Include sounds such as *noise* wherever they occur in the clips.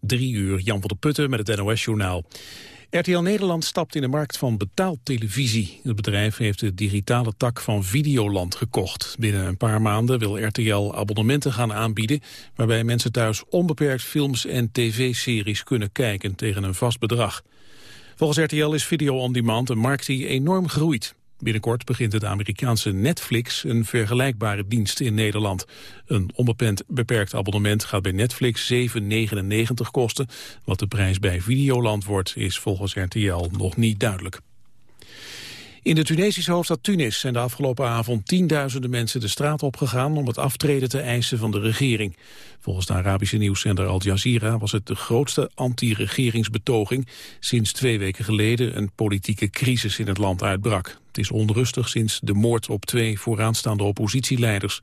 Drie uur, Jan van der Putten met het NOS-journaal. RTL Nederland stapt in de markt van betaaltelevisie. Het bedrijf heeft de digitale tak van Videoland gekocht. Binnen een paar maanden wil RTL abonnementen gaan aanbieden... waarbij mensen thuis onbeperkt films en tv-series kunnen kijken tegen een vast bedrag. Volgens RTL is video on demand een markt die enorm groeit. Binnenkort begint het Amerikaanse Netflix een vergelijkbare dienst in Nederland. Een onbeperkt abonnement gaat bij Netflix 7,99 kosten. Wat de prijs bij Videoland wordt is volgens RTL nog niet duidelijk. In de Tunesische hoofdstad Tunis zijn de afgelopen avond tienduizenden mensen de straat opgegaan om het aftreden te eisen van de regering. Volgens de Arabische nieuwszender Al Jazeera was het de grootste anti-regeringsbetoging sinds twee weken geleden een politieke crisis in het land uitbrak. Het is onrustig sinds de moord op twee vooraanstaande oppositieleiders.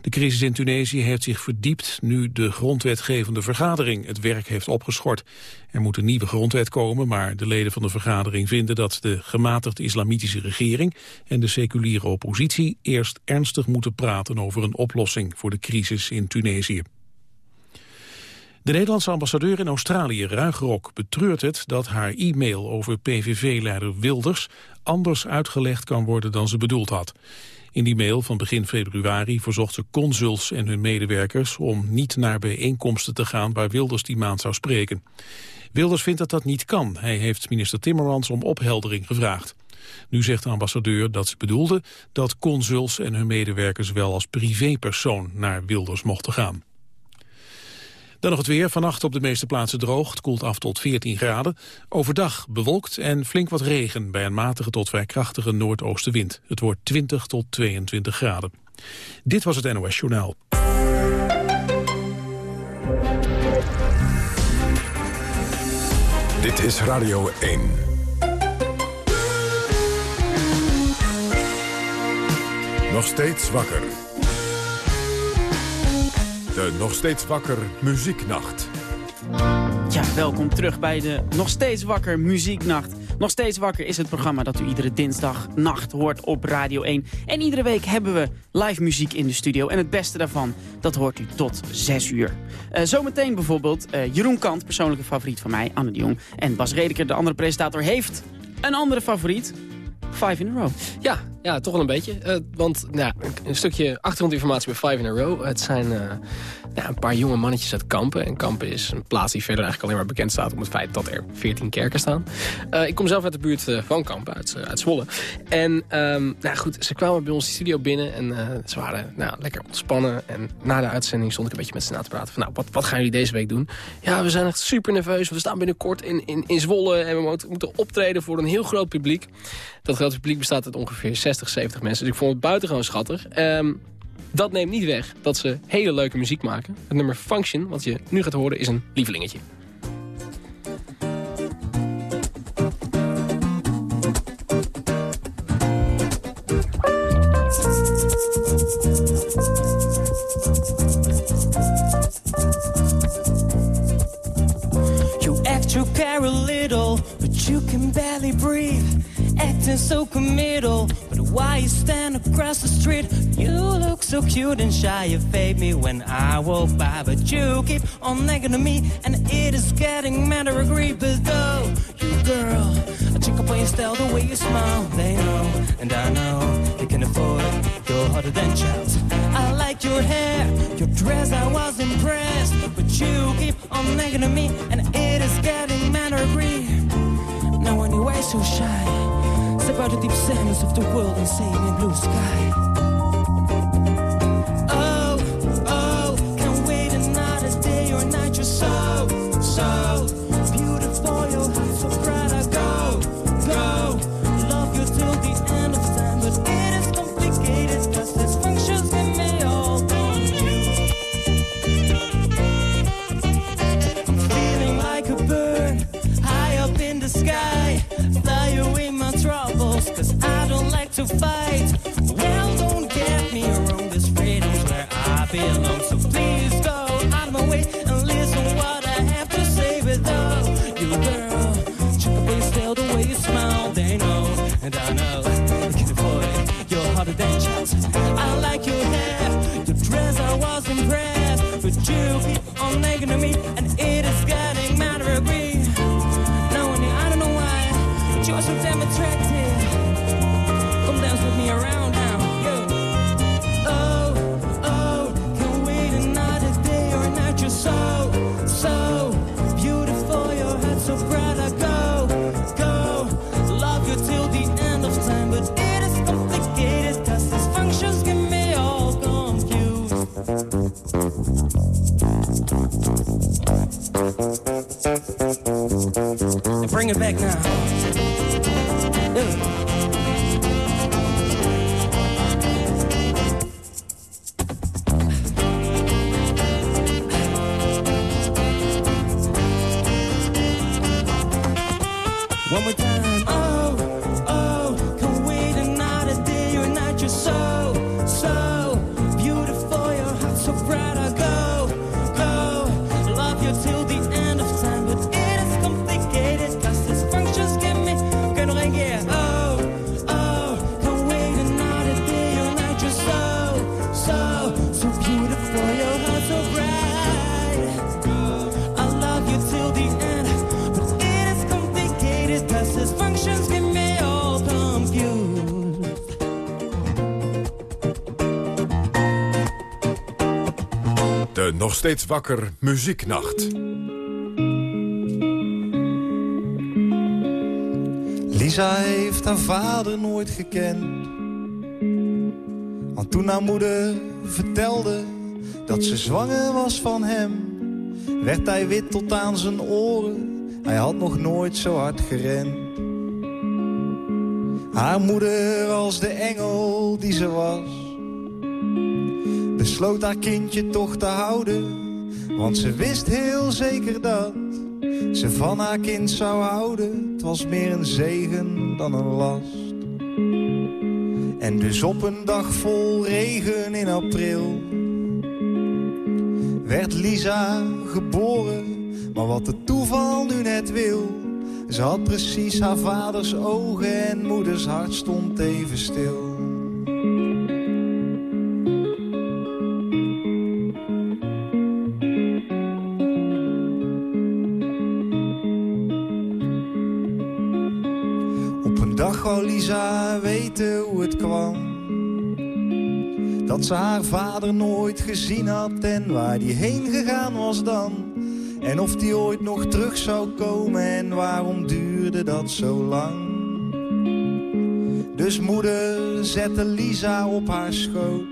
De crisis in Tunesië heeft zich verdiept nu de grondwetgevende vergadering het werk heeft opgeschort. Er moet een nieuwe grondwet komen, maar de leden van de vergadering vinden dat de gematigde islamitische regering en de seculiere oppositie eerst ernstig moeten praten over een oplossing voor de crisis in Tunesië. De Nederlandse ambassadeur in Australië, Ruigrok, betreurt het dat haar e-mail over PVV-leider Wilders anders uitgelegd kan worden dan ze bedoeld had. In die mail van begin februari verzocht ze consuls en hun medewerkers om niet naar bijeenkomsten te gaan waar Wilders die maand zou spreken. Wilders vindt dat dat niet kan. Hij heeft minister Timmermans om opheldering gevraagd. Nu zegt de ambassadeur dat ze bedoelde dat consuls en hun medewerkers wel als privépersoon naar Wilders mochten gaan. Dan nog het weer. Vannacht op de meeste plaatsen droog. Het koelt af tot 14 graden. Overdag bewolkt en flink wat regen bij een matige tot vrij krachtige noordoostenwind. Het wordt 20 tot 22 graden. Dit was het NOS Journaal. Dit is Radio 1. Nog steeds wakker. De Nog Steeds Wakker Muzieknacht. Ja, welkom terug bij de Nog Steeds Wakker Muzieknacht. Nog Steeds Wakker is het programma dat u iedere dinsdagnacht hoort op Radio 1. En iedere week hebben we live muziek in de studio. En het beste daarvan, dat hoort u tot 6 uur. Uh, zometeen bijvoorbeeld uh, Jeroen Kant, persoonlijke favoriet van mij, Anne de Jong. En Bas Redeker, de andere presentator, heeft een andere favoriet. Five in a row. Ja, ja toch wel een beetje. Uh, want nou, een stukje achtergrondinformatie bij Five in a row. Het zijn ja, een paar jonge mannetjes uit Kampen. En Kampen is een plaats die verder eigenlijk alleen maar bekend staat... om het feit dat er 14 kerken staan. Uh, ik kom zelf uit de buurt van Kampen, uit, uit Zwolle. En um, nou goed, ze kwamen bij ons de studio binnen... en ze waren nou, lekker ontspannen. En na de uitzending stond ik een beetje met ze na te praten... van nou, wat, wat gaan jullie deze week doen? Ja, we zijn echt super nerveus. We staan binnenkort in, in, in Zwolle... en we moeten optreden voor een heel groot publiek. Dat grote publiek bestaat uit ongeveer 60, 70 mensen. Dus ik vond het buitengewoon schattig. Um, dat neemt niet weg dat ze hele leuke muziek maken. Het nummer Function, wat je nu gaat horen, is een lievelingetje. You act you care a little, but you can barely breathe. Acting so committal. But why you stand across the street? You look so cute and shy. You fade me when I walk by, but you keep on nagging to me, and it is getting mad to agree. But though you girl, I check up on your style, the way you smile. They know, and I know you can afford. You're hotter than child. I like your hair, your dress. I was impressed, but you keep on nagging to me, and it is getting mad to agree. Now anyway, so shy. Step out the deep sadness of the world and sing in blue sky. fight. Steeds wakker muzieknacht. Lisa heeft haar vader nooit gekend. Want toen haar moeder vertelde dat ze zwanger was van hem, werd hij wit tot aan zijn oren. Hij had nog nooit zo hard gerend. Haar moeder als de engel die ze was, besloot haar kindje toch te houden. Want ze wist heel zeker dat ze van haar kind zou houden. Het was meer een zegen dan een last. En dus op een dag vol regen in april werd Lisa geboren. Maar wat het toeval nu net wil, ze had precies haar vaders ogen en moeders hart stond even stil. Dag wou Lisa weten hoe het kwam. Dat ze haar vader nooit gezien had en waar die heen gegaan was dan. En of die ooit nog terug zou komen en waarom duurde dat zo lang. Dus moeder zette Lisa op haar schoot.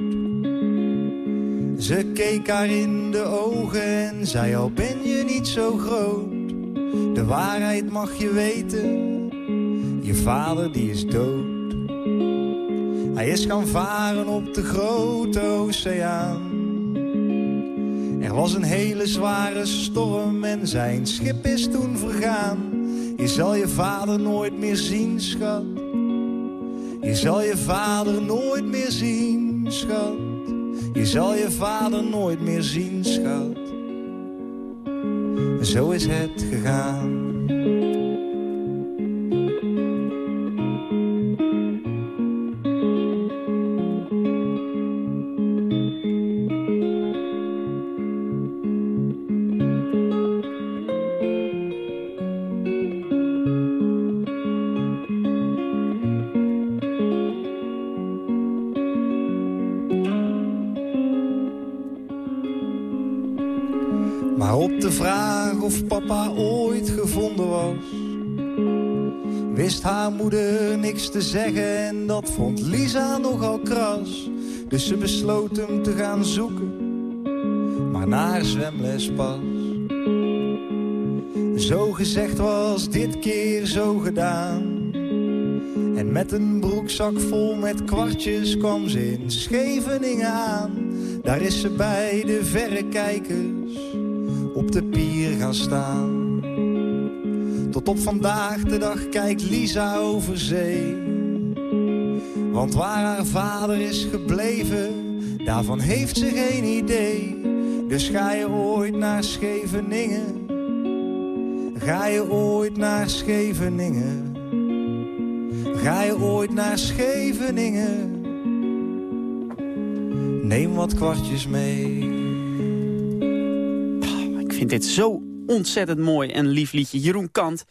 Ze keek haar in de ogen en zei al ben je niet zo groot. De waarheid mag je weten, je vader die is dood. Hij is gaan varen op de grote oceaan. Er was een hele zware storm en zijn schip is toen vergaan. Je zal je vader nooit meer zien, schat. Je zal je vader nooit meer zien, schat. Je zal je vader nooit meer zien, schat. Zo is het gegaan. Haar moeder niks te zeggen en dat vond Lisa nogal kras. Dus ze besloot hem te gaan zoeken, maar naar zwemles pas. Zo gezegd was dit keer zo gedaan. En met een broekzak vol met kwartjes kwam ze in Scheveningen aan. Daar is ze bij de verrekijkers op de pier gaan staan. Tot op vandaag de dag kijkt Lisa over zee. Want waar haar vader is gebleven, daarvan heeft ze geen idee. Dus ga je ooit naar Scheveningen? Ga je ooit naar Scheveningen? Ga je ooit naar Scheveningen? Neem wat kwartjes mee. Ik vind dit zo ontzettend mooi en lief liedje. Jeroen Kant.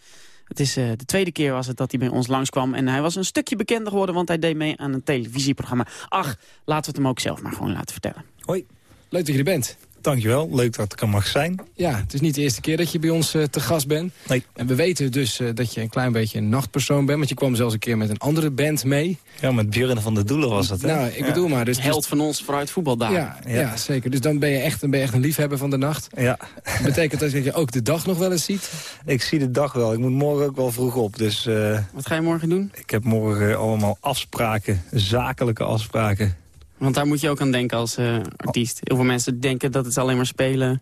Het is eh, de tweede keer was het dat hij bij ons langskwam. En hij was een stukje bekender geworden, want hij deed mee aan een televisieprogramma. Ach, laten we het hem ook zelf maar gewoon laten vertellen. Hoi, Leuk dat je er bent. Dankjewel. Leuk dat ik er mag zijn. Ja, het is niet de eerste keer dat je bij ons eh, te gast bent. Nee. En we weten dus eh, dat je een klein beetje een nachtpersoon bent. Want je kwam zelfs een keer met een andere band mee. Ja, met Björn van de Doelen was dat, hè? Nou, ik bedoel maar. Dus, dus- Held van ons vooruit voetbaldagen. ja, ja. Ja. zeker. Dus dan ben je, echt, ben je echt een liefhebber van de nacht. Ja, Betekent dat dat je ook de dag nog wel eens ziet? Ik zie de dag wel. Ik moet morgen ook wel vroeg op. Dus uh, Wat ga je morgen doen? ik heb morgen allemaal afspraken. Zakelijke afspraken. Want daar moet je ook aan denken als eh, artiest. Heel veel mensen denken dat het alleen maar spelen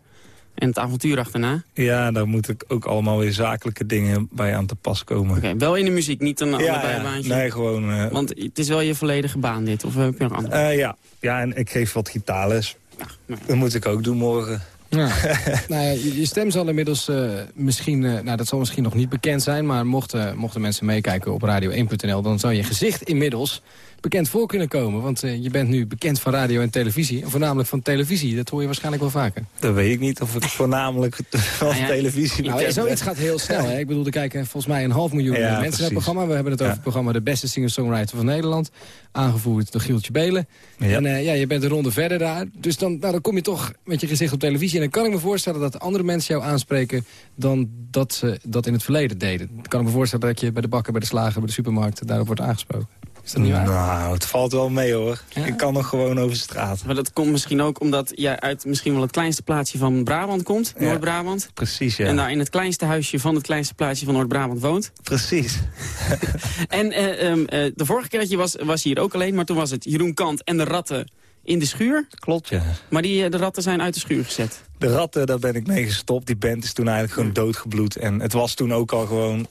en het avontuur achterna. Ja, daar moet ik ook allemaal weer zakelijke dingen bij aan te pas komen. Oké, wel in de muziek, niet een ja, ander ja. bijbaantje. Nee, gewoon... eh, Want het is wel je volledige baan dit, of heb je nog andere? eh, ja. ja, en ik geef wat gitaarles. nou. Dat moet ik ook doen morgen. Ja. *laughs* nou ja, je, stem zal inmiddels eh, misschien, eh, nou dat zal misschien nog niet bekend zijn... maar mochten, mochten mensen meekijken op radio1.nl... dan zou je gezicht inmiddels bekend voor kunnen komen. Want eh, je bent nu bekend van radio en televisie. En voornamelijk van televisie, dat hoor je waarschijnlijk wel vaker. Dat weet ik niet of ik voornamelijk *laughs* van Nou ja, televisie Nou, ben. zoiets gaat heel snel. Hè? Ik bedoel, er kijken volgens mij een half miljoen Ja, mensen naar het programma. We hebben het over Ja. het programma De Beste Singer-Songwriter van Nederland. Aangevoerd door Gieltje Belen. Ja. En eh, ja, je bent een ronde verder daar. Dus dan, nou, dan kom je toch met je gezicht op televisie. En dan kan ik me voorstellen dat andere mensen jou aanspreken... dan dat ze dat in het verleden deden. Dan kan ik me voorstellen dat je bij de bakker, bij de slager, bij de supermarkt... daarop wordt aangesproken. Is dat niet waar? Nou, het valt wel mee hoor. Ja. Ik kan nog gewoon over straat. Maar dat komt misschien ook omdat jij uit misschien wel het kleinste plaatsje van Brabant komt. Ja. Noord-Brabant. Precies, ja. En daar in het kleinste huisje van het kleinste plaatsje van Noord-Brabant woont. Precies. *laughs* En eh, ehm, eh, de vorige keer dat je was, was je hier ook alleen. Maar toen was het Jeroen Kant en de ratten in de schuur. Klopt, ja. Maar die, eh, de ratten zijn uit de schuur gezet. De ratten, daar ben ik mee gestopt. Die band is toen eigenlijk gewoon doodgebloed. En het was toen ook al gewoon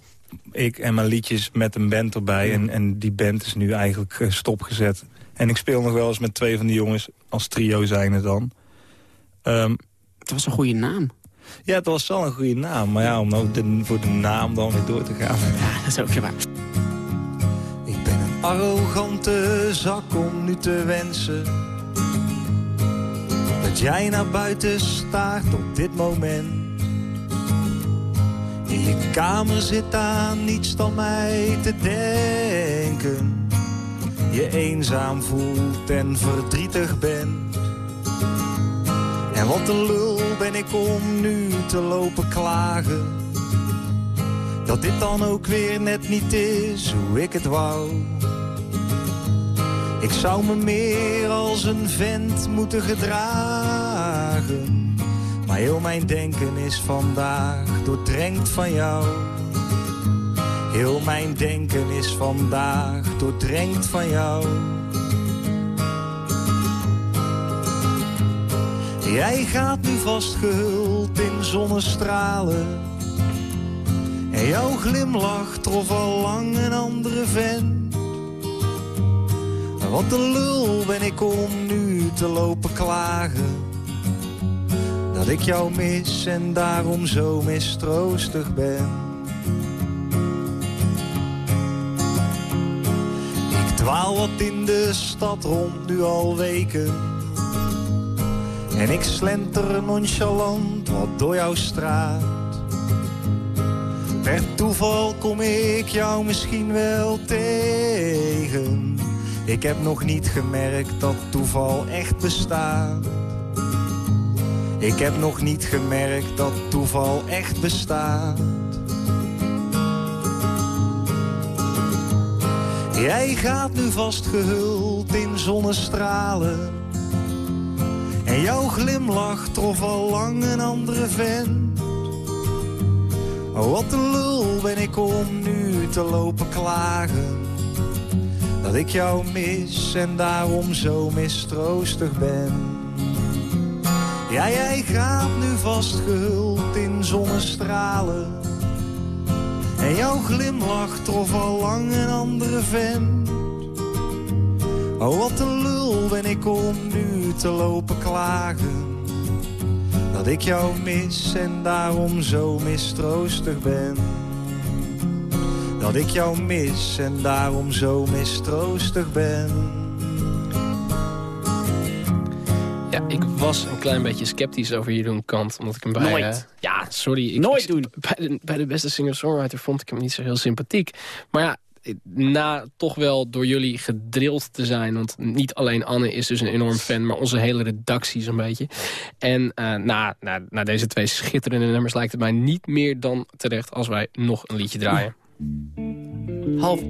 ik en mijn liedjes met een band erbij. En, en die band is nu eigenlijk eh, stopgezet. En ik speel nog wel eens met twee van die jongens. Als trio zijn het dan. Ehm, Het was een goede naam. ja, het was wel een goede naam. Maar ja, om nou de- voor de naam dan weer door te gaan. Ja, dat is ook waar. Ik ben een arrogante zak om nu te wensen Dat jij naar buiten staart op dit moment Je kamer zit aan niets dan mij te denken Je eenzaam voelt en verdrietig bent En wat een lul ben ik om nu te lopen klagen dat dit dan ook weer net niet is hoe ik het wou. Ik zou me meer als een vent moeten gedragen. Maar heel mijn denken is vandaag doordrenkt van jou. Heel mijn denken is vandaag doordrenkt van jou. Jij gaat nu vast gehuld in zonnestralen. En jouw glimlach trof al lang een andere vent. Wat een lul ben ik om nu te lopen klagen. Dat ik jou mis en daarom zo mistroostig ben. Ik dwaal wat in de stad rond nu al weken. En ik slenter nonchalant wat door jouw straat. Per toeval kom ik jou misschien wel tegen. Ik heb nog niet gemerkt dat toeval echt bestaat. Ik heb nog niet gemerkt dat toeval echt bestaat. Jij gaat nu vast gehuld in zonnestralen. En jouw glimlach trof al lang een andere vent. Oh, wat een lul ben ik om nu te lopen klagen. Dat ik jou mis en daarom zo mistroostig ben. Ja, jij gaat nu vast gehuld in zonnestralen. En jouw glimlach trof al lang een andere vent. Oh, wat een lul ben ik om nu te lopen klagen. Dat ik jou mis en daarom zo mistroostig ben. Dat ik jou mis en daarom zo mistroostig ben. Ik was een klein beetje sceptisch over Jeroen Kant. Omdat ik hem bij... Nooit. eh, ja, sorry. Ik, Nooit doen. Bij de, bij de beste singer-songwriter vond ik hem niet zo heel sympathiek. Maar ja, na toch wel door jullie gedrild te zijn... want niet alleen Anne is dus een enorm fan... maar onze hele redactie zo'n beetje. En eh, na, na, na deze twee schitterende nummers lijkt het mij niet meer dan terecht... als wij nog een liedje draaien. Half.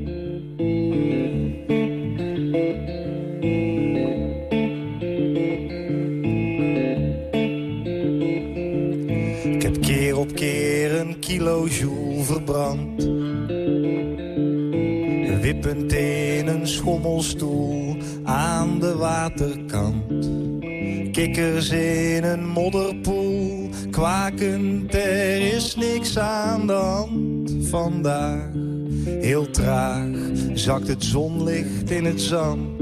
Keer een kilojoule verbrand. Wippend in een schommelstoel aan de waterkant. Kikkers in een modderpoel, kwakend, er is niks aan de hand vandaag. Heel traag zakt het zonlicht in het zand.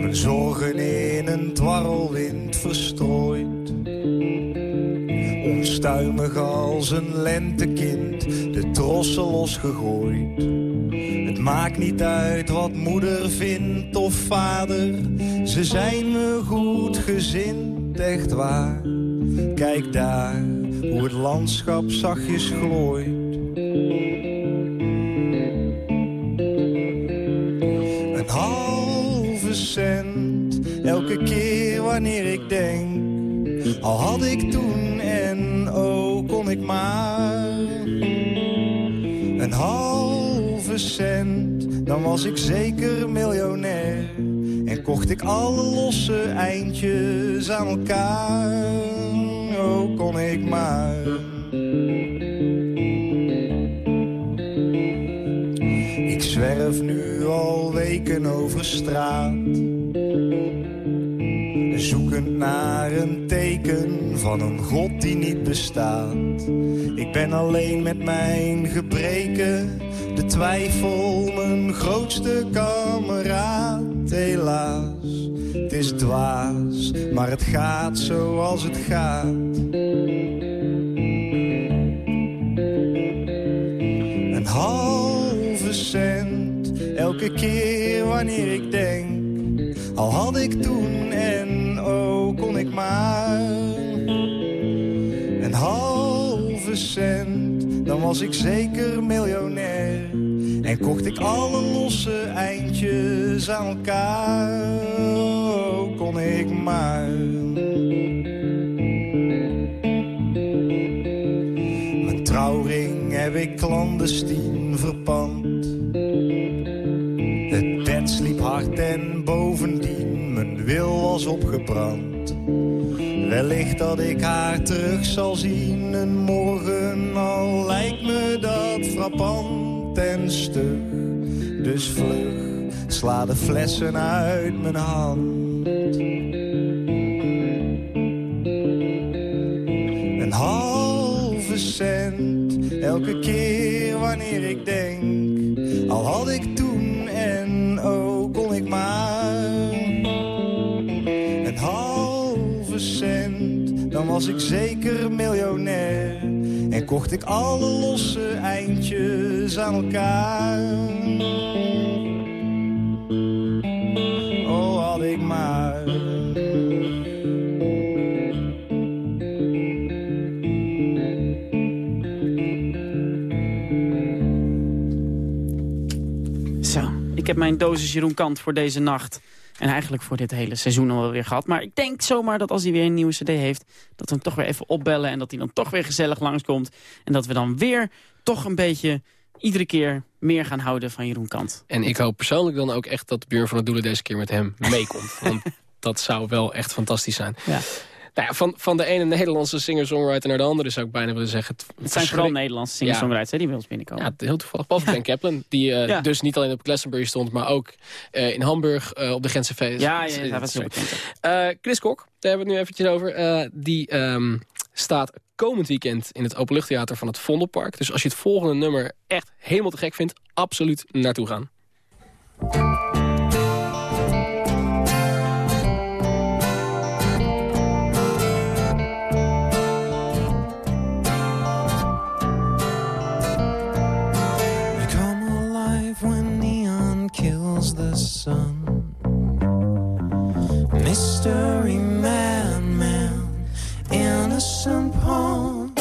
Mijn een dwarrelwind verstrooid. Onstuimig als een lentekind, de trossen losgegooid. Het maakt niet uit wat moeder vindt of vader. Ze zijn me goed gezind, echt waar. Kijk daar, hoe het landschap zachtjes glooit. Een halve cent, elke keer wanneer ik denk. Al had ik toen en oh kon ik maar. Een halve cent, dan was ik zeker miljonair. En kocht ik alle losse eindjes aan elkaar. Oh, kon ik maar. Ik zwerf nu al weken over straat. Zoekend naar een teken van een God die niet bestaat. Ik ben alleen met mijn gebreken, de twijfel mijn grootste kameraad. Helaas, het is dwaas, maar het gaat zoals het gaat. Een halve cent, elke keer wanneer ik denk. Al had ik toen en kon ik maar. Een halve cent, dan was ik zeker miljonair. En kocht ik alle losse eindjes aan elkaar. Kon ik maar. Mijn trouwring heb ik clandestien verpand. Het bed sliep hard en bovendien mijn wil was opgebrand. Wellicht dat ik haar terug zal zien een morgen, al lijkt me dat frappant en stug. Dus vlug, sla de flessen uit mijn hand. Een halve cent, elke keer wanneer ik denk. Al had ik toen en oh kon ik maar. Was ik zeker miljonair. En kocht ik alle losse eindjes aan elkaar. Oh, had ik maar. Zo, ik heb mijn dosis Jeroen Kant voor deze nacht. En eigenlijk voor dit hele seizoen al wel weer gehad. Maar ik denk zomaar dat als hij weer een nieuwe cd heeft... dat we hem toch weer even opbellen en dat hij dan toch weer gezellig langskomt. En dat we dan weer toch een beetje iedere keer meer gaan houden van Jeroen Kant. En ik hoop persoonlijk dan ook echt dat de buur van het Doelen deze keer met hem meekomt. *laughs* Want dat zou wel echt fantastisch zijn. Ja. Nou ja, van, van de ene Nederlandse singer-songwriter naar de andere zou ik bijna willen zeggen. Het, Het zijn vooral Nederlandse singer-songwriters die bij ons binnenkomen. Ja, heel toevallig. Behalve Ben Kaplan, die eh, dus niet alleen op Glastonbury stond... maar ook eh, in Hamburg eh, op de Gentse feest. ja, ja, dat was heel bekend. Chris Kok, daar hebben we het nu eventjes over. die ehm, staat komend weekend in het Openluchttheater van het Vondelpark. Dus als je het volgende nummer echt helemaal te gek vindt... absoluut naartoe gaan. Sun. Mystery man, innocent pawn.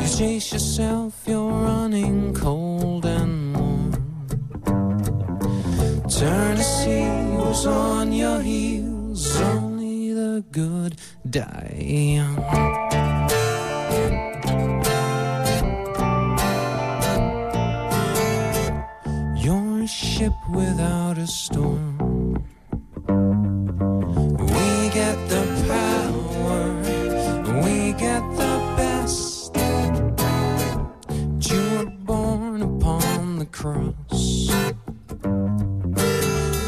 You chase yourself, you're running cold and warm. Turn to see who's on your heels. Only the good die young. a ship without a storm. We get the power, we get the best. But you were born upon the cross.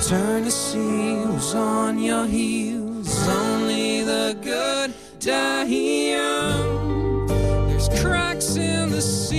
Turn to sea who's on your heels. Only the good die young. There's cracks in the sea.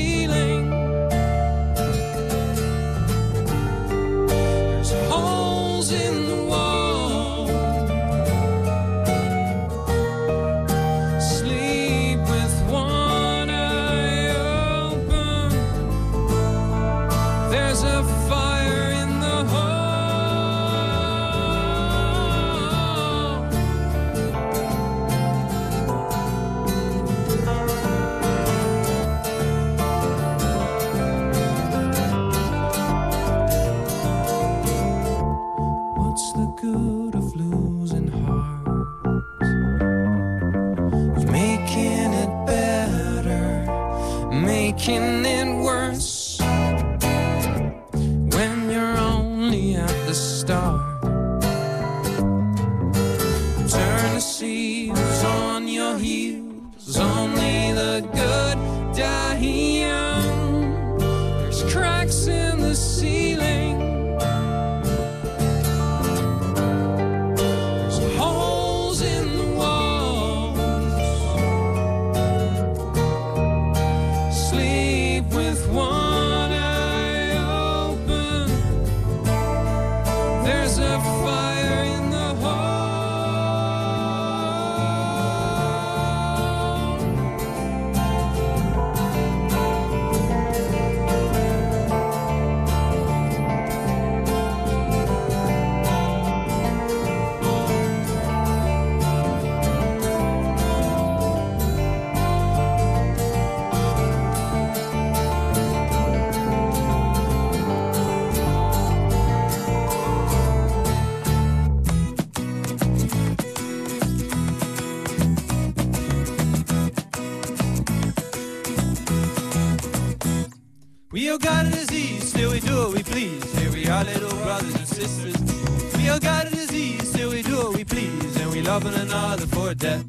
Another for death.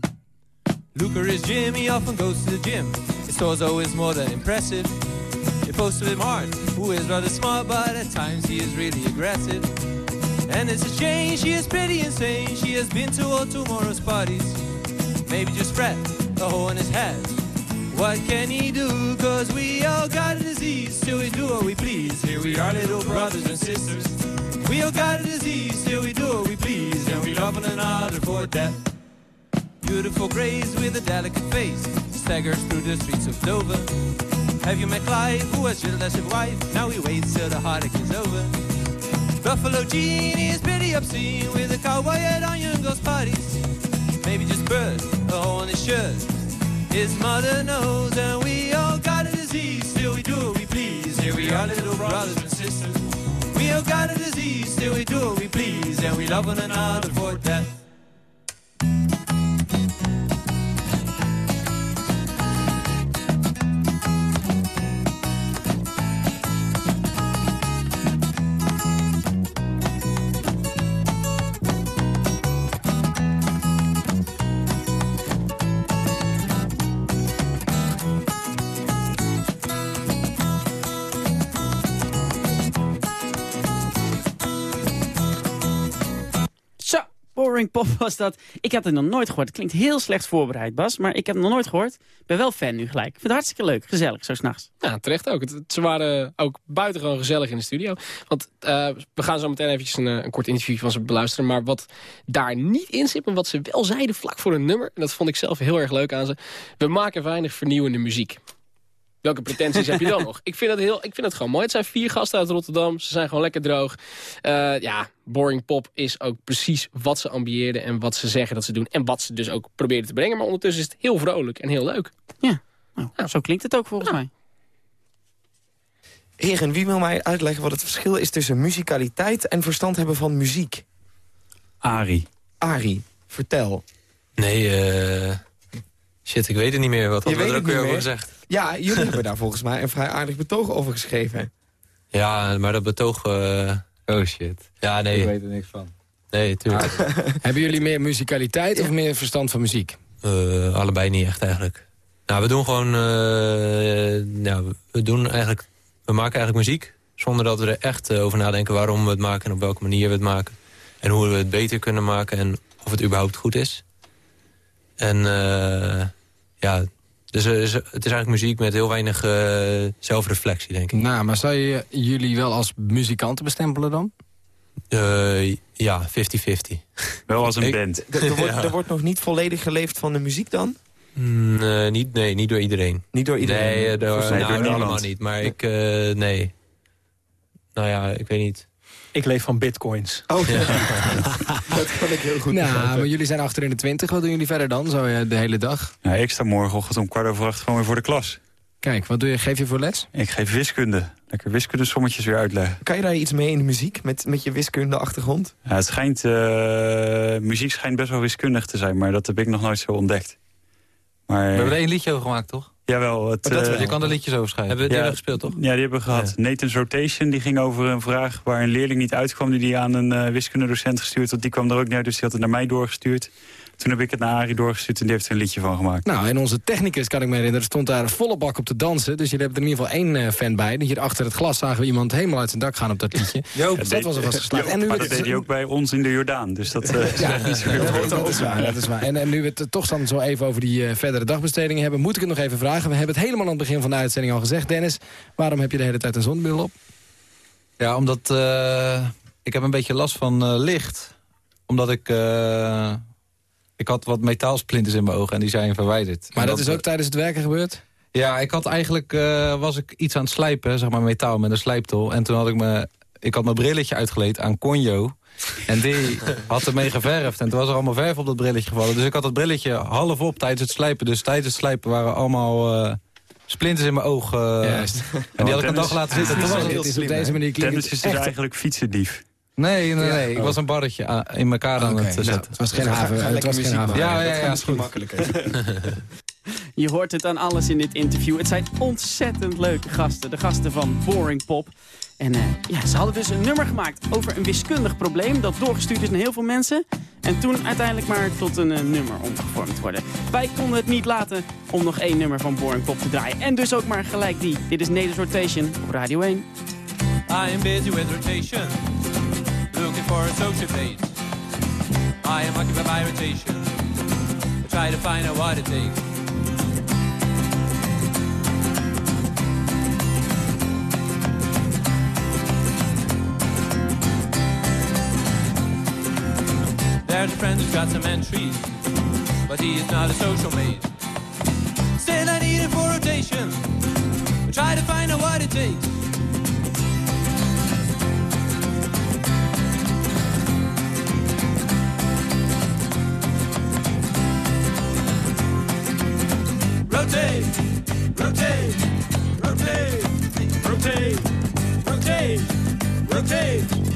Luca is Jim, he often goes to the gym. His torso is more than impressive. Most of him aren't, who is rather smart, but at times he is really aggressive. And it's a shame, she is pretty insane. She has been to all tomorrow's parties. Maybe just fret, a hole in his head. What can he do? Cause we all got a disease, still we do what we please. Here we are, little brothers and sisters. We all got a disease, still we do what we please. And we love one another for death. Beautiful grace with a delicate face staggers through the streets of Dover. Have you met Clive, who has just lost his wife? Now he waits till the heartache is over. Buffalo Gene is pretty obscene with a cowboy at on young girls' parties. Maybe just burst a hole in his shirt. His mother knows, and we all got a disease. Still we do what we please. Here we are, little brothers and sisters. We all got a disease. Still we do what we please, and we love one another for death. Boring Pop was dat. Ik had het nog nooit gehoord. Het klinkt heel slecht voorbereid, Bas. Maar ik heb het nog nooit gehoord. Ik ben wel fan nu gelijk. Ik vind het hartstikke leuk. Gezellig, zo s'nachts. Ja, terecht ook. Ze waren ook buitengewoon gezellig in de studio. Want eh, we gaan zo meteen eventjes een, eh, een kort interview van ze beluisteren. Maar wat daar niet in zit, maar wat ze wel zeiden vlak voor een nummer... en dat vond ik zelf heel erg leuk aan ze... we maken weinig vernieuwende muziek. Welke pretenties heb je dan *laughs* nog? Ik vind, het heel, ik vind het gewoon mooi. Het zijn vier gasten uit Rotterdam. Ze zijn gewoon lekker droog. Eh, ja, boring pop is ook precies wat ze ambieerden... en wat ze zeggen dat ze doen. En wat ze dus ook proberen te brengen. Maar ondertussen is het heel vrolijk en heel leuk. Ja, nou, zo klinkt het ook volgens mij. Heren, wie wil mij uitleggen wat het verschil is tussen muzikaliteit en verstand hebben van muziek? Ari. Ari, vertel. Nee, eh... shit, ik weet het niet meer. Wat Je hadden we weet er ook weer niet over gezegd? Ja, jullie *laughs* hebben daar volgens mij een vrij aardig betoog over geschreven. Ja, maar dat betoog... eh, Oh shit. Ja, nee. Ik weet er niks van. Nee, tuurlijk. *laughs* Hebben jullie meer muzikaliteit of meer verstand van muziek? Eh, allebei niet echt eigenlijk. Nou, we doen gewoon... eh, ja, we- doen eigenlijk... We maken eigenlijk muziek zonder dat we er echt over nadenken waarom we het maken en op welke manier we het maken. En hoe we het beter kunnen maken en of het überhaupt goed is. En uh, ja, dus het is eigenlijk muziek met heel weinig uh, zelfreflectie, denk ik. Nou, maar zou je jullie wel als muzikanten bestempelen dan? Uh, ja, 50-50. Wel als een band. Er wordt, er wordt nog niet volledig geleefd van de muziek dan? Mm, niet, nee, niet door iedereen. Niet door iedereen? Nee, door, nee, nou, door allemaal niet. Maar ik, nee. Nou ja, ik weet niet. Ik leef van bitcoins. Oh, ja. *laughs* dat kan ik heel goed Nou, maar jullie zijn achter in de twintig. Wat doen jullie verder dan, zo de hele dag? Ja, ik sta morgenochtend om kwart over acht gewoon weer voor de klas. Kijk, wat doe je? Geef je voor les? Ik geef wiskunde. Lekker wiskundesommetjes weer uitleggen. Kan je daar iets mee in de muziek, met, met je wiskunde-achtergrond? Ja, het schijnt, uh, muziek schijnt best wel wiskundig te zijn, maar dat heb ik nog nooit zo ontdekt. Maar, We hebben er één liedje over gemaakt, toch? Jawel. Het, dat, uh, je kan er liedjes over schrijven. Hebben we die ja, gespeeld, toch? Ja, die hebben we gehad. Ja. Nathan's Rotation, die ging over een vraag waar een leerling niet uitkwam... die die aan een uh, wiskundedocent gestuurd had. Die kwam er ook naar, dus die had het naar mij doorgestuurd. Toen heb ik het naar Arie doorgestuurd en die heeft er een liedje van gemaakt. Nou, en onze technicus, kan ik me herinneren, stond daar een volle bak op te dansen. Dus jullie hebben er in ieder geval één uh, fan bij. Hier achter het glas zagen we iemand helemaal uit zijn dak gaan op dat liedje. Joop, dat was er vast geslaagd. En nu maar dat deed hij ook bij ons in de Jordaan. Dus dat, uh, ja, is dat, dat, is waar, dat is waar. En, en nu we het toch dan zo even over die uh, verdere dagbestedingen hebben... moet ik het nog even vragen. We hebben het helemaal aan het begin van de uitzending al gezegd. Dennis, waarom heb je de hele tijd een zonnebril op? Ja, omdat ik heb een beetje last van licht. Omdat ik ik had wat metaalsplinters in mijn ogen en die zijn verwijderd. Maar dat, is ook tijdens het werken gebeurd? Ja, ik had eigenlijk, uh, was ik iets aan het slijpen, zeg maar metaal met een slijptol. En toen had ik me, ik had mijn brilletje uitgeleed aan Conjo. En die *laughs* had ermee geverfd. En toen was er allemaal verf op dat brilletje gevallen. Dus ik had dat brilletje half op tijdens het slijpen. Dus tijdens het slijpen waren allemaal... Uh, splinters in mijn oog. Uh, Juist. En die had ik een dag laten zitten. Toen was het, is op deze manier Dennis is dus eigenlijk fietsendief. Nee, nee, nee. Ik was een barretje in elkaar aan het nou, zetten. het was geen haven. Het was geen haven. Ja, ja, ja, dat is makkelijker. *laughs* Je hoort het aan alles in dit interview. Het zijn ontzettend leuke gasten. De gasten van Boring Pop. En uh, ja, ze hadden dus een nummer gemaakt over een wiskundig probleem... dat doorgestuurd is naar heel veel mensen. En toen uiteindelijk maar tot een uh, nummer omgevormd worden. Wij konden het niet laten om nog één nummer van Boring Pop te draaien. En dus ook maar gelijk die. Dit is Neder's Rotation op Radio 1. I am busy with rotation. Looking for a social mate. I am occupied by rotation. I try to find out what it takes. There's a friend who's got some entries, but he is not a social mate. Still, I need him for rotation. I try to find out what it takes. Rotate, rotate, rotate, rotate, rotate, rotate.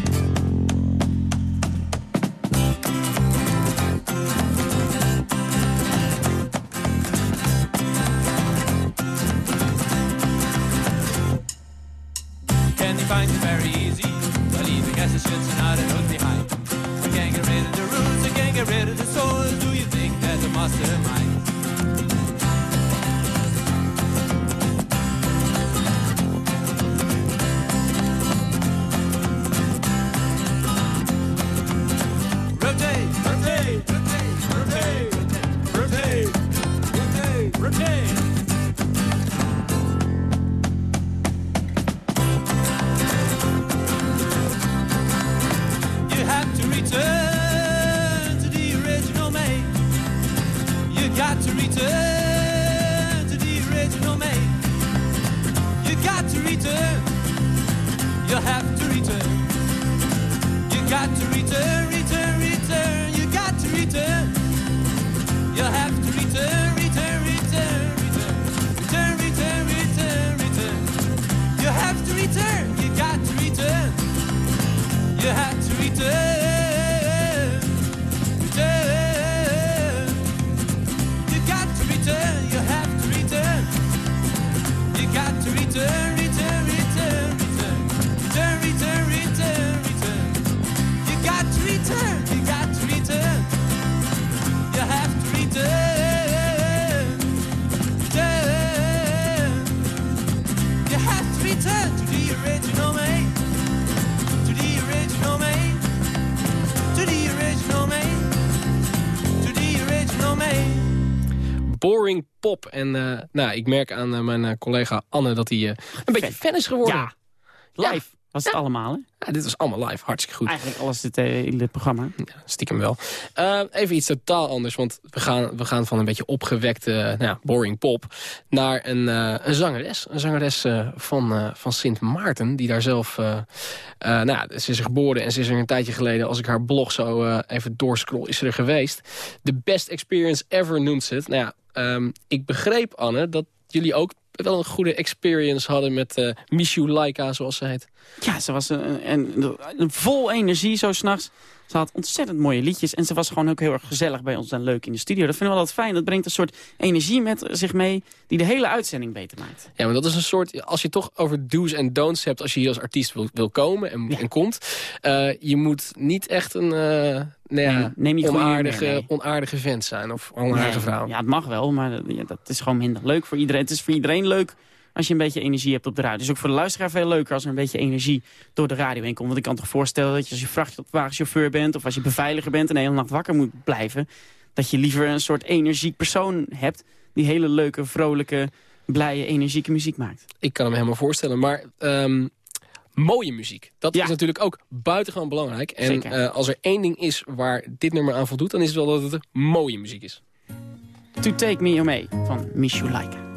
Boring pop. En eh, nou, ik merk aan eh, mijn eh, collega Anne dat hij een beetje fan is geworden. Ja, live was het allemaal, hè? Ja, dit was allemaal live, hartstikke goed. Eigenlijk alles dit, eh, in dit programma. Stiekem wel. Eh, even iets totaal anders, want we gaan, we gaan van een beetje opgewekte, nou ja, boring pop... naar een, eh, een zangeres. Een zangeres eh, van, eh, van Sint Maarten, die daar zelf... eh, eh, nou ja, ze is er geboren en ze is er een tijdje geleden... als ik haar blog zo eh, even doorscroll, is ze er geweest. The best experience ever noemt ze het. Nou ja, ehm, ik begreep, Anne, dat jullie ook wel een goede experience hadden met uh, Michu Laika, zoals ze heet. Ja, ze was een, een, een vol energie zo s'nachts. Ze had ontzettend mooie liedjes. En ze was gewoon ook heel erg gezellig bij ons en leuk in de studio. Dat vinden we altijd fijn. Dat brengt een soort energie met zich mee... die de hele uitzending beter maakt. Ja, maar dat is een soort... Als je toch over do's en don'ts hebt... als je hier als artiest wil, wil komen en, en komt... Uh, je moet niet echt een... Uh, nou ja, neem je onaardige, mee. onaardige vent zijn of onaardige nee, vrouw. Ja, het mag wel, maar ja, dat is gewoon minder leuk voor iedereen. Het is voor iedereen leuk als je een beetje energie hebt op de radio. Het is ook voor de luisteraar veel leuker als er een beetje energie door de radio heen komt. Want ik kan toch voorstellen dat je als je vrachtwagenchauffeur bent... of als je beveiliger bent en de hele nacht wakker moet blijven... dat je liever een soort energiek persoon hebt... die hele leuke, vrolijke, blije, energieke muziek maakt. Ik kan hem helemaal voorstellen, maar... Um mooie muziek. Dat ja. is natuurlijk ook buitengewoon belangrijk. En uh, als er één ding is waar dit nummer aan voldoet... dan is het wel dat het mooie muziek is. To Take Me Away van Michu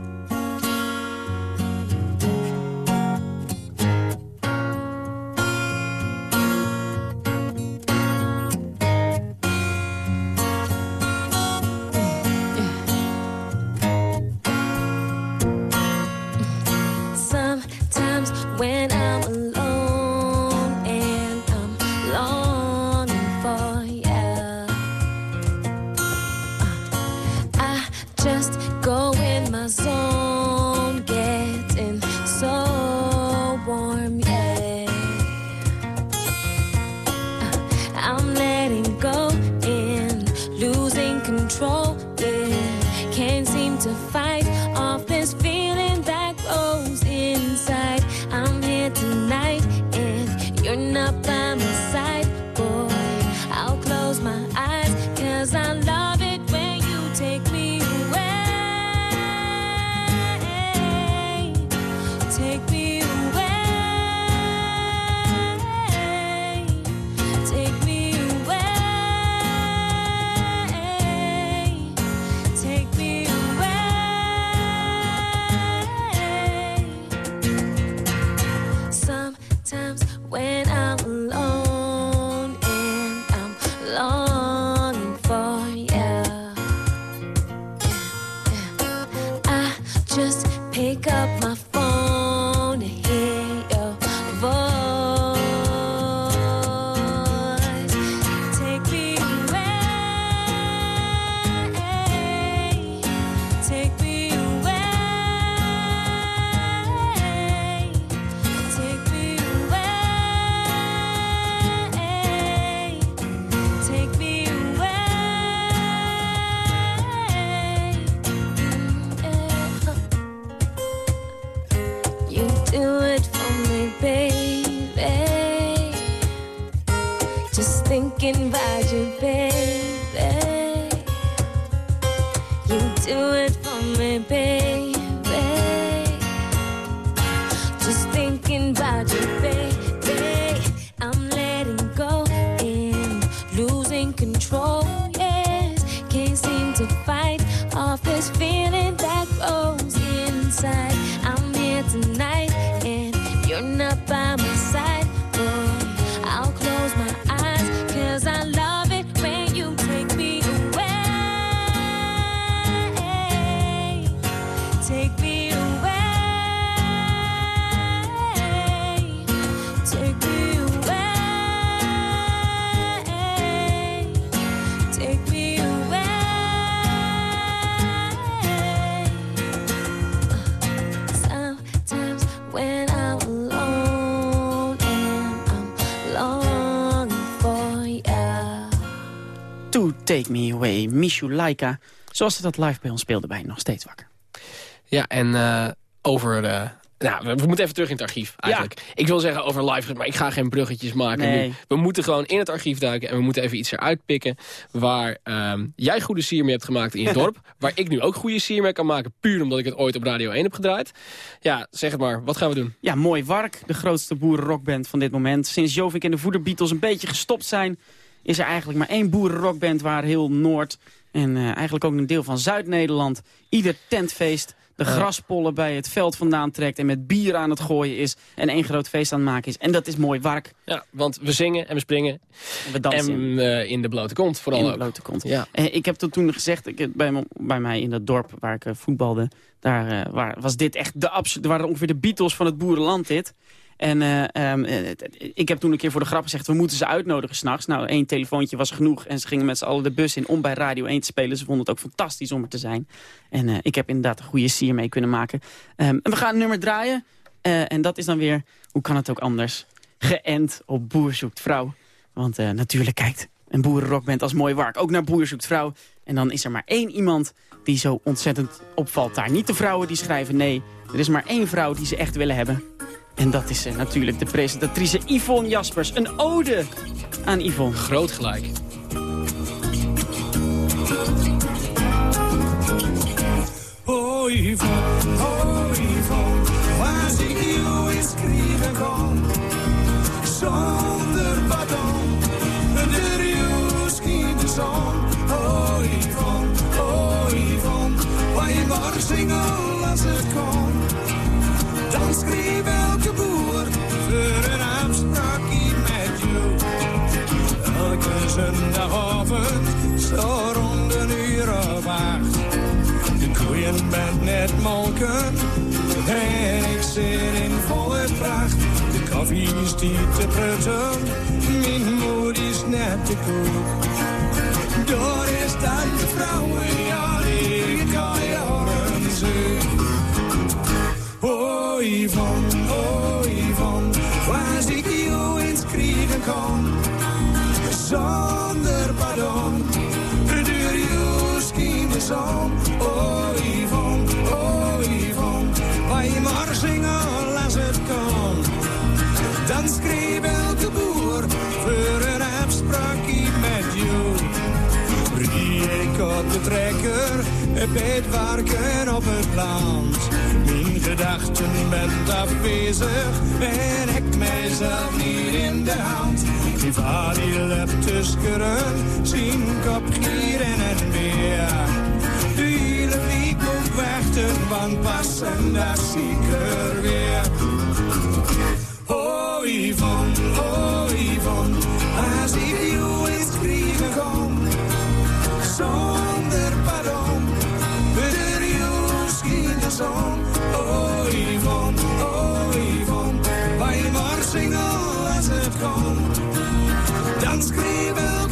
Laika. Michu Laika. Zoals ze dat live bij ons speelde bij Nog Steeds Wakker. Ja, en uh, over, uh, Nou, we, we moeten even terug in het archief, eigenlijk. Ik wil zeggen over live, maar ik ga geen bruggetjes maken Nee. nu. We moeten gewoon in het archief duiken en we moeten even iets eruit pikken... waar ehm, jij goede sier mee hebt gemaakt in je *laughs* dorp... waar ik nu ook goede sier mee kan maken... puur omdat ik het ooit op Radio 1 heb gedraaid. Ja, zeg het maar. Wat gaan we doen? Ja, mooi Wark, de grootste boerenrockband van dit moment. Sinds Jovik en de Voederbeatles een beetje gestopt zijn... is er eigenlijk maar één boerenrockband waar heel Noord... en eh, eigenlijk ook een deel van Zuid-Nederland... ieder tentfeest de graspollen bij het veld vandaan trekt... en met bier aan het gooien is en één groot feest aan het maken is. En dat is mooi Wark. Ja, want we zingen en we springen. En we dansen. En eh, in de blote kont vooral in de ook. blote kont. Ja. Eh, ik heb tot toen gezegd, ik, bij, bij mij in dat dorp waar ik voetbalde... daar waar, was dit echt de absolute... waren ongeveer de Beatles van het boerenland dit. En eh, ehm, eh, ik heb toen een keer voor de grap gezegd... we moeten ze uitnodigen s'nachts. Nou, één telefoontje was genoeg. En ze gingen met z'n allen de bus in om bij Radio 1 te spelen. Ze vonden het ook fantastisch om er te zijn. En eh, ik heb inderdaad een goede sier mee kunnen maken. Ehm, en we gaan een nummer draaien. En dat is dan weer, hoe kan het ook anders... geënt op Boer zoekt vrouw. Want natuurlijk kijkt een boerenrockband als Mooi Wark ook naar Boer zoekt vrouw. En dan is er maar één iemand die zo ontzettend opvalt daar. Niet de vrouwen die schrijven nee. Er is maar één vrouw die ze echt willen hebben. En dat is eh, natuurlijk de presentatrice Yvonne Jaspers. Een ode aan Yvonne. Groot gelijk. Oh Yvonne, oh Yvonne, waar ik jou eens kriegen kon. Zonder pardon, de jou schiet de zon. Oh Yvonne, oh Yvonne, waar je maar zingen als het kon. Dan schreef elke boer voor een afspraakje met jou. Elke zondagavond, zo rond een uur of acht. De koeien bent net molken en ik zit in volle pracht. De koffie is niet te prutten, mijn moed is net te koek. Door is dat de vrouwen, Zonder pardon, door jou scheen de zon. Oh Yvonne, oh Yvonne, je maar zingen als het kan. Dan schreef elke boer voor een afspraakje met jou. Ik op de trekker, werken op het land. Mijn gedachten bent afwezig en ik mijzelf niet in de hand. Die vaar die schudden, zien kop gieren en weer. De hele week moet wachten, want pas en dat zie ik er weer. Oh Yvonne, oh Yvonne, als ik jou eens kriegen kon. Zonder pardon, de jou scheen de zon. Oh Yvonne, Dan schreef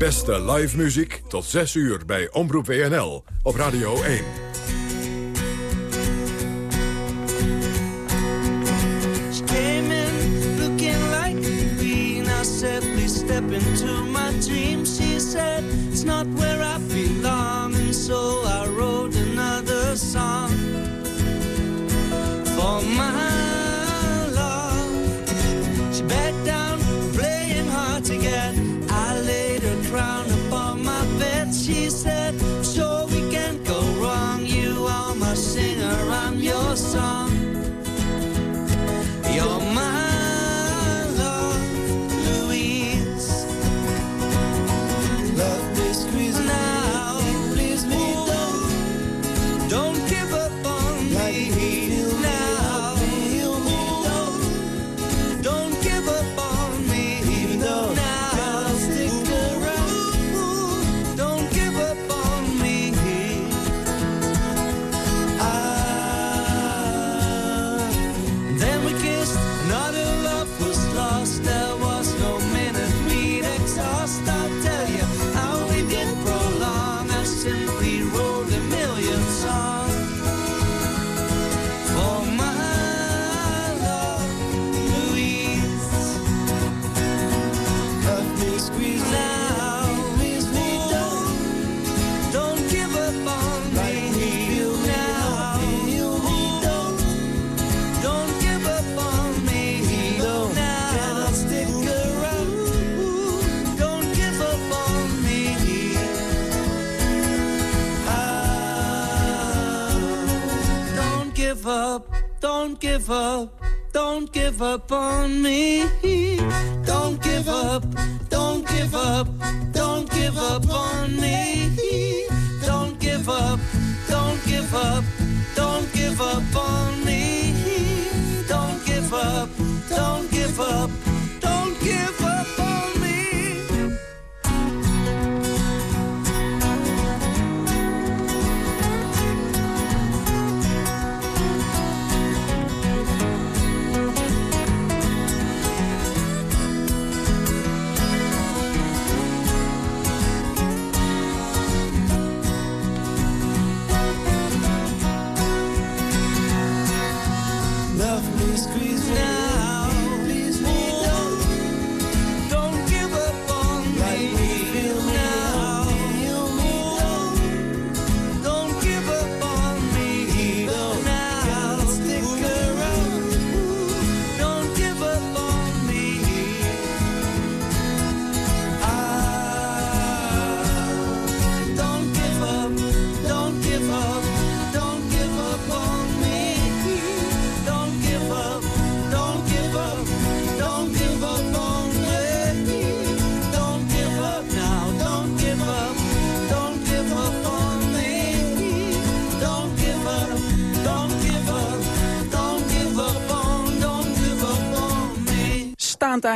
beste live muziek tot 6 uur bij Omroep WNL op Radio 1. She came in looking like a queen. I said, please step step into my dreams. She said, It's not where I belong. And so I wrote another song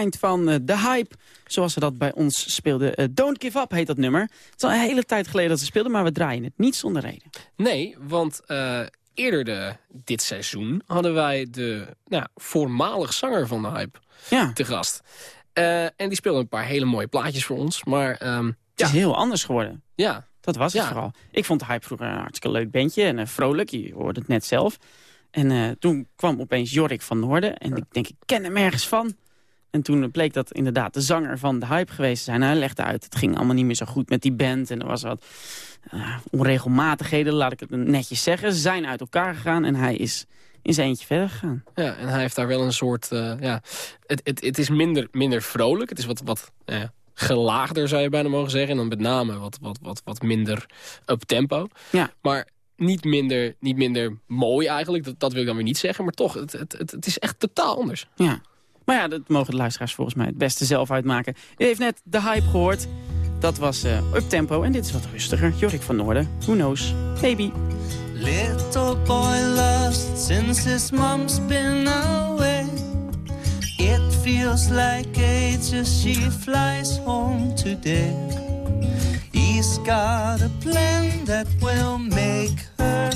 eind van eh, de hype, zoals ze dat bij ons speelden. Eh, Don't Give Up heet dat nummer. Het is al een hele tijd geleden dat ze speelden, maar we draaien het niet zonder reden. Nee, want eh, eerder de, dit seizoen hadden wij de nou, voormalig zanger van de hype Ja. te gast. En die speelde een paar hele mooie plaatjes voor ons. Maar ehm, Het is heel anders geworden. ja, Dat was het Ja. vooral. Ik vond de hype vroeger een hartstikke leuk bandje en vrolijk. Je hoorde het net zelf. En toen kwam opeens Jorik van Noorden. En ik denk, ik ken hem ergens van. En toen bleek dat inderdaad de zanger van de hype geweest te zijn. Hij legde uit, het ging allemaal niet meer zo goed met die band. En er was wat eh, onregelmatigheden, laat ik het netjes zeggen. Ze zijn uit elkaar gegaan en hij is in zijn eentje verder gegaan. ja, en hij heeft daar wel een soort... eh, ja, het, het, het is minder, minder vrolijk. Het is wat, wat nou ja, gelaagder, zou je bijna mogen zeggen. En dan met name wat, wat, wat, wat minder up-tempo. Ja. Maar niet minder, niet minder mooi eigenlijk. Dat, dat wil ik dan weer niet zeggen. Maar toch, het, het, het, het is echt totaal anders. Ja. Maar ja, dat mogen de luisteraars volgens mij het beste zelf uitmaken. U heeft net de hype gehoord. Dat was eh uptempo en dit is wat rustiger. Jorik van Noorden, who knows, baby. Little boy lost since his mom's been away. It feels like ages she flies home today. He's got a plan that will make her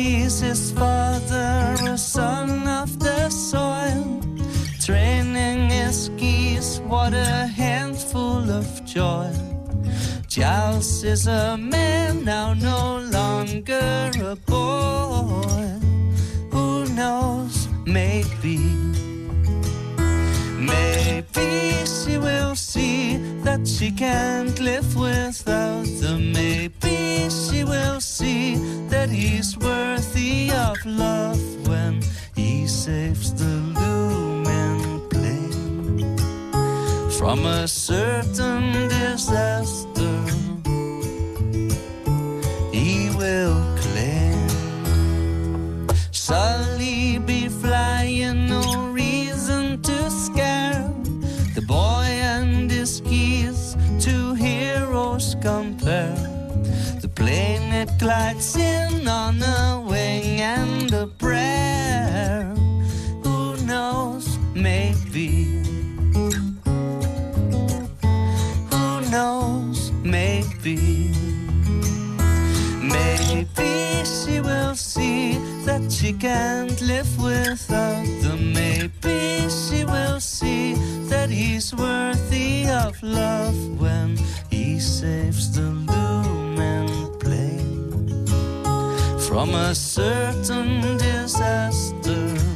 Sees his father, a son of the soil, training his geese. What a handful of joy. Charles is a man now, no longer a boy. Who knows? Maybe. Maybe she will see that she can't live without them. Maybe she will see that he's worthy of love when he saves the looming plane from a certain disaster. He will claim Sully be flying, glides in on a wing and a prayer. Who knows? Maybe. Who knows? Maybe. Maybe she will see that she can't live without them. Maybe she will see that he's worthy of love when he saves the plane from a certain disaster.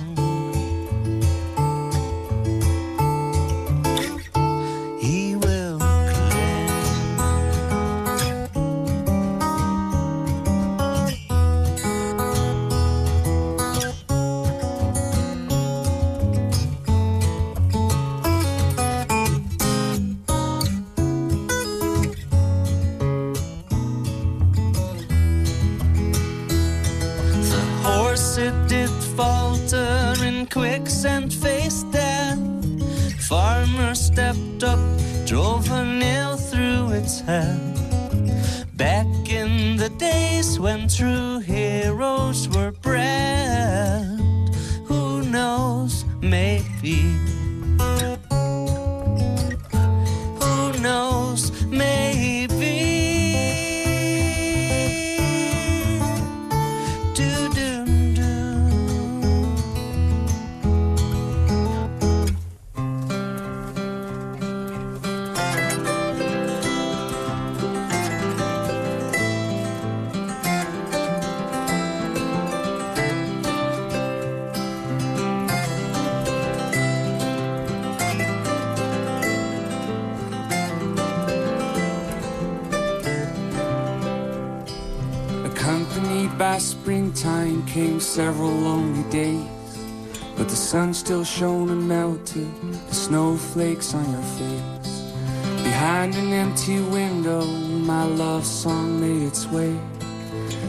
Shone and melted the snowflakes on your face. Behind an empty window, my love song made its way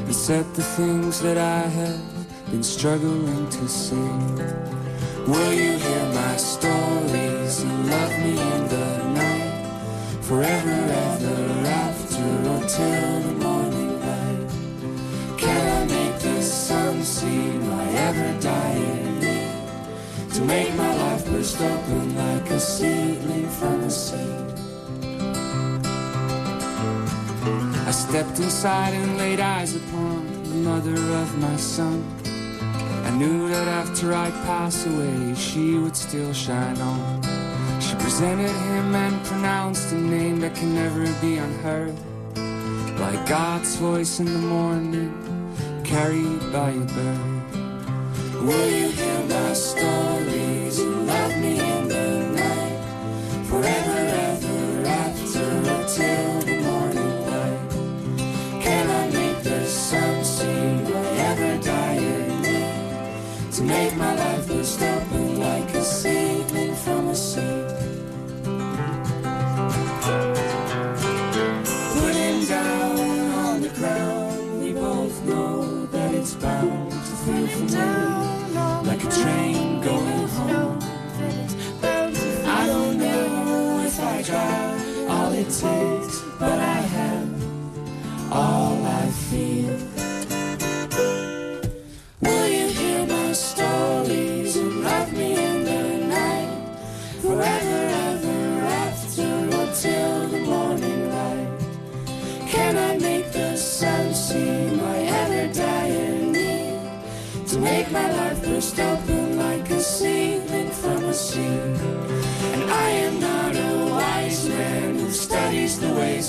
and said the things that I have been struggling to say. Will you hear my stories and love me in the night? Forever, ever after, or till To make my life burst open like a seedling from a seed. I stepped inside and laid eyes upon the mother of my son. I knew that after I'd pass away, she would still shine on. She presented him and pronounced a name that can never be unheard. Like God's voice in the morning, carried by a bird. Will you hear my stories and love me in the night? Forever, ever after, the morning light. Can I make the sun see my ever need? To make my life burst open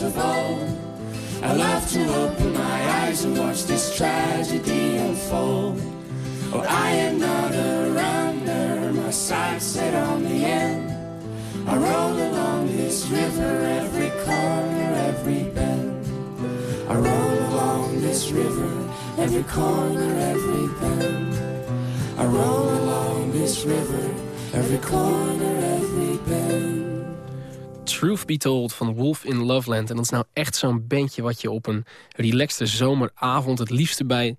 of old. I love to open my eyes and watch this tragedy unfold. Oh, I am not a runner, my sights set on the end. I roll along this river, every corner, every bend. I roll along this river, every corner, every bend. I roll along this river, every corner, every bend. Truth Be Told van Wolf in Loveland. En dat is nou echt zo'n bandje wat je op een relaxte zomeravond... het liefste bij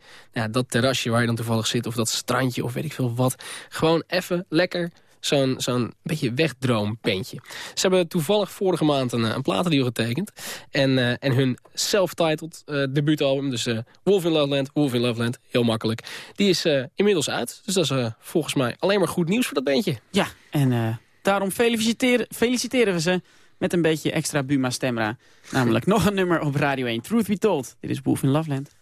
dat terrasje waar je dan toevallig zit... of dat strandje of weet ik veel wat... gewoon even lekker zo'n zo'n beetje wegdroombandje. Ze hebben toevallig vorige maand een, eh, een platendeal getekend. En, eh, en hun self-titled eh, debuutalbum, dus Wolf in Loveland, Wolf in Loveland, heel makkelijk. Die is inmiddels uit. Dus dat is volgens mij alleen maar goed nieuws voor dat bandje. Ja, en daarom feliciteren, feliciteren we ze met een beetje extra Buma Stemra. Namelijk nog een nummer op Radio 1, Truth Be Told. Dit is Wolf in Loveland.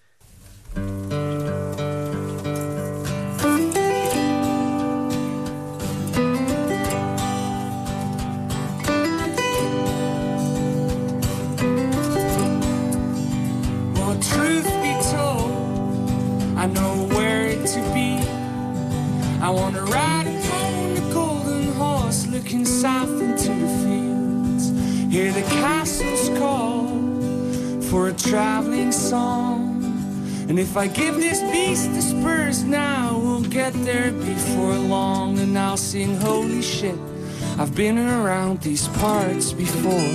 I know where to be. I wanna ride upon the golden horse, looking south. Hear the castles call for a traveling song. And if I give this beast the spurs now, we'll get there before long. And I'll sing, holy shit, I've been around these parts before.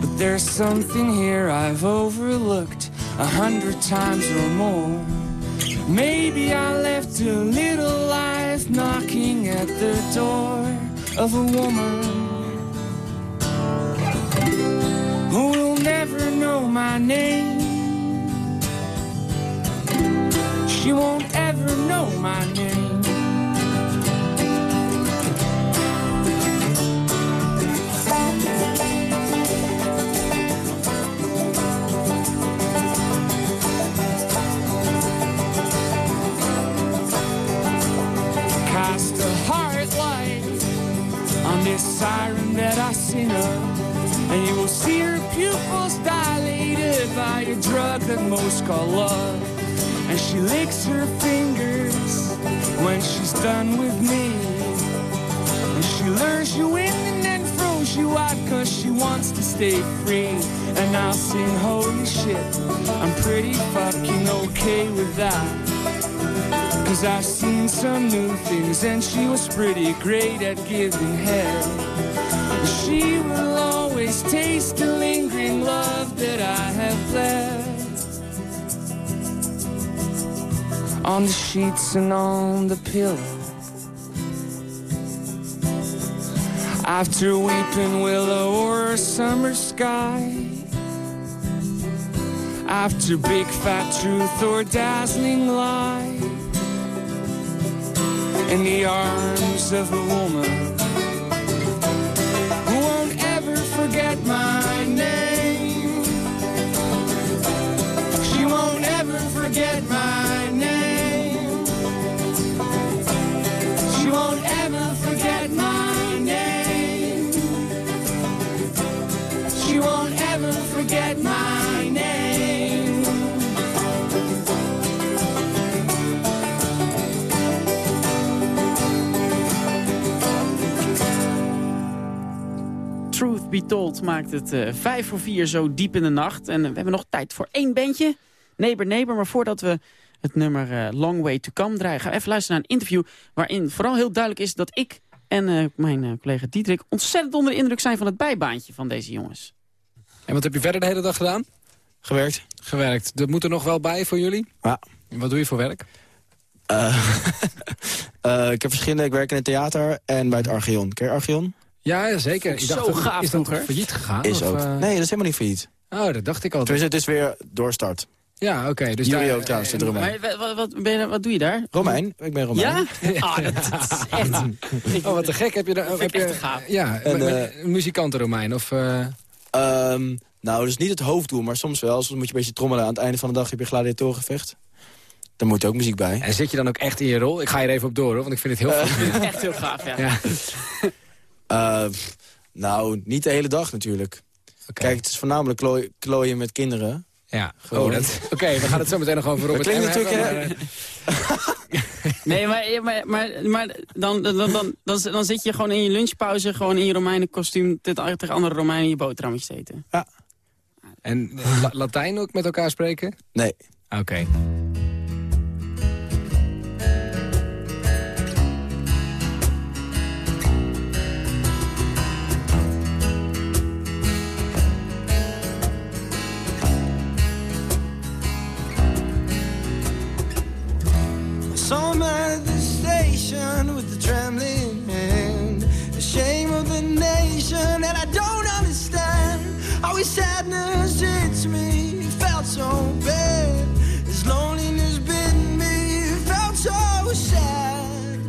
But there's something here I've overlooked a hundred times or more. Maybe I left a little life knocking at the door of a woman who will never know my name. She won't ever know my name. This siren that I sing of, and you will see her pupils dilated by a drug that most call love. And she licks her fingers when she's done with me. And she lures you in and then throws you out cause she wants to stay free. And I'll sing, holy shit, I'm pretty fucking okay with that. Cause I've seen some new things and she was pretty great at giving head. She will always taste the lingering love that I have left. On the sheets and on the pillow. After weeping willow or a summer sky. After big fat truth or dazzling lie. In the arms of a woman Truth Be Told maakt het eh, vijf voor vier zo diep in de nacht. En eh, we hebben nog tijd voor één bandje. Neighbor Neighbor. Maar voordat we het nummer eh, Long Way To Come draaien... gaan we even luisteren naar een interview... waarin vooral heel duidelijk is dat ik en eh, mijn eh, collega Diederik... ontzettend onder de indruk zijn van het bijbaantje van deze jongens. En wat heb je verder de hele dag gedaan? Gewerkt. Gewerkt. Dat moet er nog wel bij voor jullie? Ja. Wat doe je voor werk? Eh, *laughs* eh, ik heb verschillende. Ik werk in het theater en bij het Archeon. Ken je Archeon? Ja, zeker. Ik dacht, zo dat- gaaf is dat vroeger. failliet gegaan? Is of, ook. eh? Nee, dat is helemaal niet failliet. Oh, dat dacht ik al. Tenminste, het is weer doorstart. Ja, oké. dus Jullie daar- ook trouwens, eh, de Romein. Maar wa- wa- wat, ben je, wat doe je daar? Romein, ik ben Romein. Ja? Ah, dat, dat is echt... *laughs* Oh, wat te gek. Heb je daar... Heb je, gaaf. Ja, En, eh, met een muzikantenromein of... eh, Ehm, nou, dat is niet het hoofddoel, maar soms wel. Soms moet je een beetje trommelen. Aan het einde van de dag heb je gladiatorengevecht. Daar moet ook muziek bij. En zit je dan ook echt in je rol? Ik ga hier even op door, hoor, want ik vind het heel Eh. fascinerend. *laughs* Echt heel gaaf, ja. Ja. *laughs* Eh, nou, niet de hele dag natuurlijk. Kijk, het is voornamelijk klooi- klooien met kinderen. Ja, Gewoon. oh, *laughs* Oké, we gaan het zo meteen nog over Robert Dat klinkt hebben, natuurlijk, maar, eh, *laughs* Nee, maar, maar, maar, maar dan, dan, dan, dan, dan zit je gewoon in je lunchpauze... gewoon in je Romeinen kostuum tegen andere Romeinen je boterhammetje te eten. En eh, La- Latijn ook met elkaar spreken? Nee. Oké. Saw him at the station with the trembling hand. The shame of the nation, and I don't understand how his sadness hits me. Felt so bad. His loneliness bit me. Felt so sad.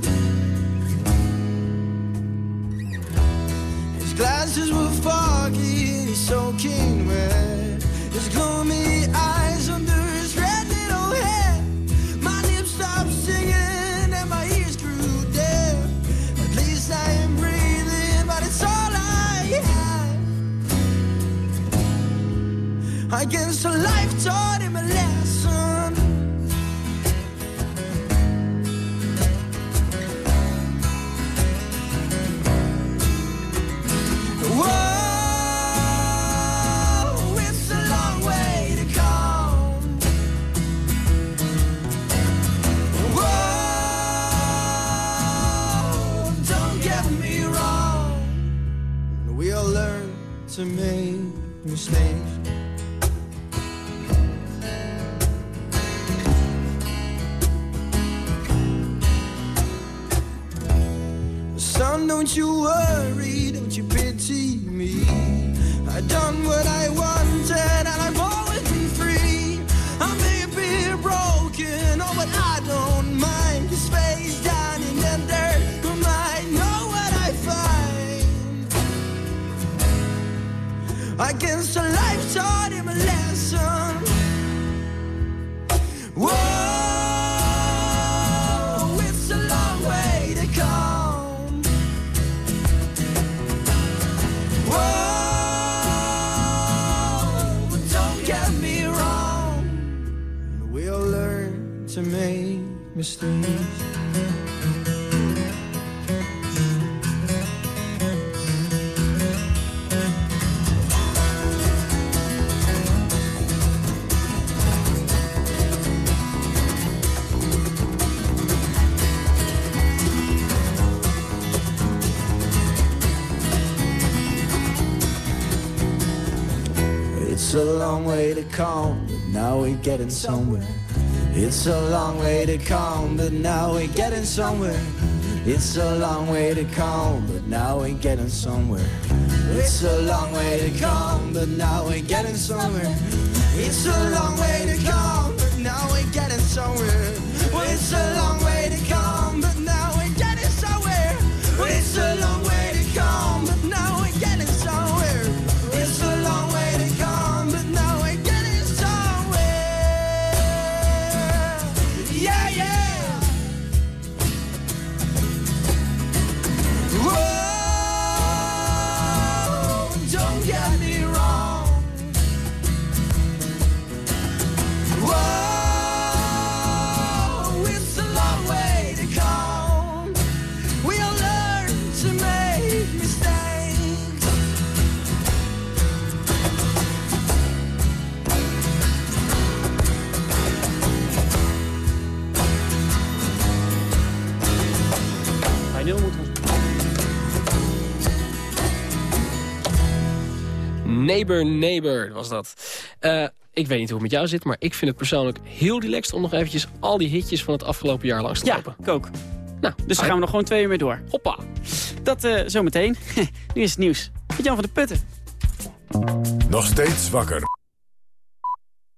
His glasses were foggy, Guess a life taught him a lesson. Whoa, it's a long way to. Whoa, don't get me wrong. We all learn to make mistakes. Don't you worry, don't you pity me. I done what I wanted and I've always been free. I may be broken, oh, but I don't mind. Cause face down in the dirt, I might know what I find. I guess a way to come, but now we're getting somewhere. It's a long way to come, but now we're getting somewhere. It's a long way to come, but now we're getting somewhere. It's a long way to come, but now we're getting somewhere. It's a long way to come, but now we're getting somewhere. It's a long way Neighbor, neighbor was dat. Eh, ik weet niet hoe het met jou zit, maar ik vind het persoonlijk heel relaxed... om nog eventjes al die hitjes van het afgelopen jaar langs te Ja, lopen. ik ook. Nou, Dus daar gaan we nog gewoon twee uur mee door. Hoppa. Dat eh, zometeen. *laughs* nu is het nieuws. Met Jan van de Putten. Nog steeds wakker.